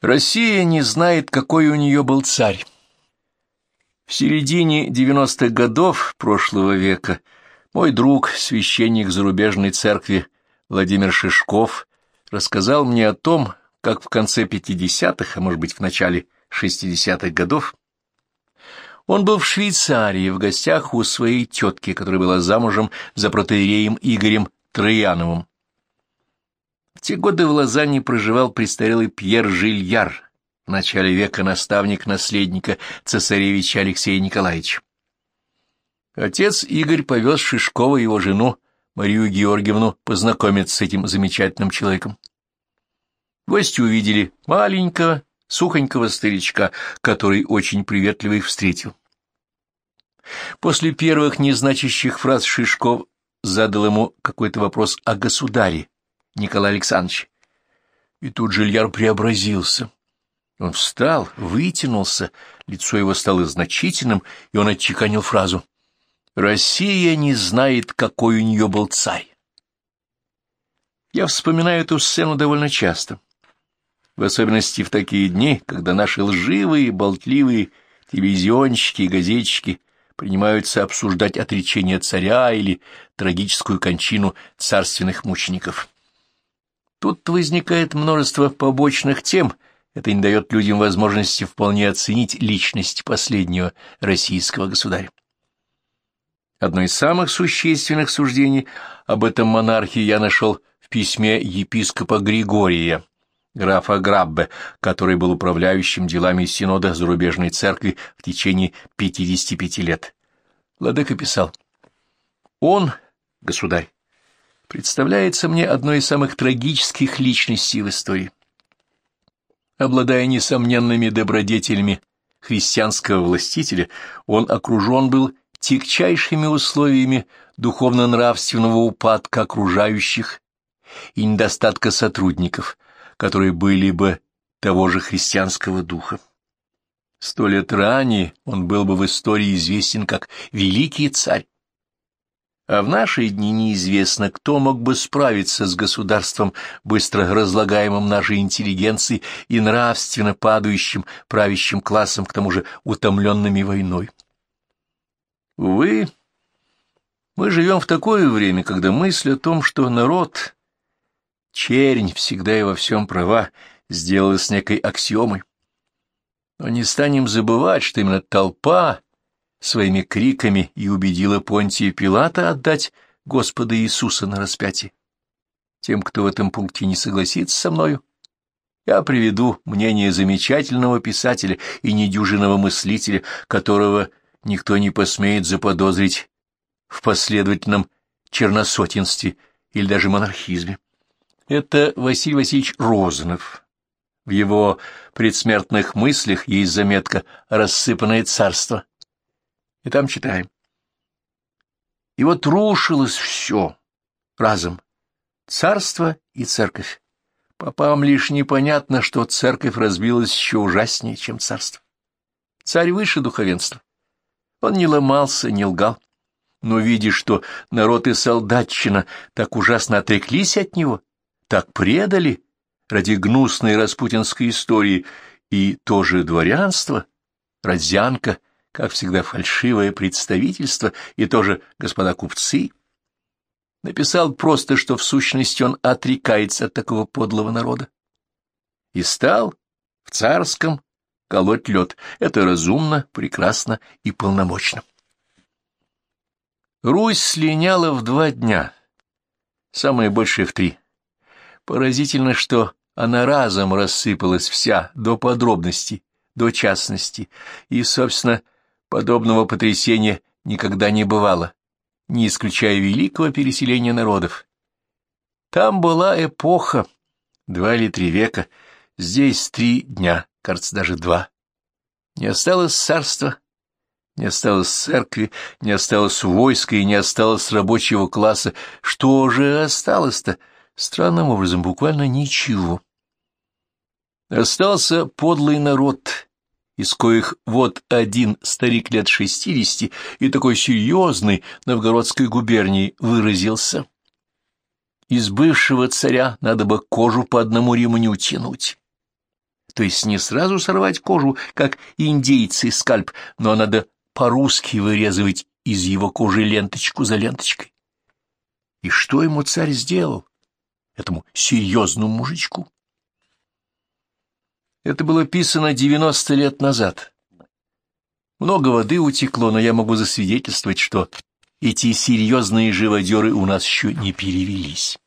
Россия не знает, какой у нее был царь. В середине 90-х годов прошлого века мой друг, священник зарубежной церкви Владимир Шишков, рассказал мне о том, как в конце 50-х, а может быть в начале 60-х годов, он был в Швейцарии в гостях у своей тетки, которая была замужем за протеереем Игорем Трояновым. В те годы в Лозанне проживал престарелый Пьер Жильяр, в начале века наставник наследника цесаревича Алексея Николаевича. Отец Игорь повез Шишкова и его жену Марию Георгиевну познакомиться с этим замечательным человеком. Гости увидели маленького, сухонького старичка, который очень приветливо их встретил. После первых незначащих фраз Шишков задал ему какой-то вопрос о государе, Николай Александрович. И тут Жильяр преобразился. Он встал, вытянулся, лицо его стало значительным, и он отчеканил фразу «Россия не знает, какой у нее был царь». Я вспоминаю эту сцену довольно часто, в особенности в такие дни, когда наши лживые, болтливые телевизионщики и газетчики принимаются обсуждать отречение царя или трагическую кончину царственных мучеников. Тут возникает множество побочных тем, это не дает людям возможности вполне оценить личность последнего российского государя. Одно из самых существенных суждений об этом монархе я нашел в письме епископа Григория, графа Граббе, который был управляющим делами Синода Зарубежной Церкви в течение 55 лет. Владыка писал, «Он, государь, представляется мне одной из самых трагических личностей в истории. Обладая несомненными добродетелями христианского властителя, он окружен был тягчайшими условиями духовно-нравственного упадка окружающих и недостатка сотрудников, которые были бы того же христианского духа. Сто лет ранее он был бы в истории известен как великий царь, а в наши дни неизвестно, кто мог бы справиться с государством, быстро разлагаемым нашей интеллигенцией и нравственно падающим правящим классом, к тому же утомленными войной. Увы, мы живем в такое время, когда мысль о том, что народ, чернь всегда и во всем права, сделалась некой аксиомой. Но не станем забывать, что именно толпа своими криками и убедила Понтия Пилата отдать Господа Иисуса на распятие. Тем, кто в этом пункте не согласится со мною, я приведу мнение замечательного писателя и недюжинного мыслителя, которого никто не посмеет заподозрить в последовательном черносотенстве или даже монархизме. Это Василий Васильевич Розанов. В его предсмертных мыслях есть заметка «Рассыпанное царство», и там читаем. И вот рушилось все разом, царство и церковь. Попам лишь непонятно, что церковь разбилась еще ужаснее, чем царство. Царь выше духовенства. Он не ломался, не лгал. Но, видя, что народ и солдатчина так ужасно отреклись от него, так предали ради гнусной распутинской истории и тоже дворянство, Родзянко — как всегда, фальшивое представительство и тоже господа купцы. Написал просто, что в сущности он отрекается от такого подлого народа. И стал в царском колоть лед. Это разумно, прекрасно и полномочно. Русь слиняла в два дня, самое большее в три. Поразительно, что она разом рассыпалась вся, до подробностей, до частности, и, собственно, Подобного потрясения никогда не бывало, не исключая великого переселения народов. Там была эпоха, два или три века, здесь три дня, кажется, даже два. Не осталось царства, не осталось церкви, не осталось войска и не осталось рабочего класса. Что же осталось-то? Странным образом, буквально ничего. Остался подлый народ, из коих вот один старик лет шестидесяти и такой серьезный новгородской губернии выразился. Из бывшего царя надо бы кожу по одному ремню тянуть. то есть не сразу сорвать кожу, как индейцы скальп, но надо по-русски вырезывать из его кожи ленточку за ленточкой. И что ему царь сделал, этому серьезному мужичку? Это было писано девяносто лет назад. Много воды утекло, но я могу засвидетельствовать, что эти серьезные живодеры у нас еще не перевелись.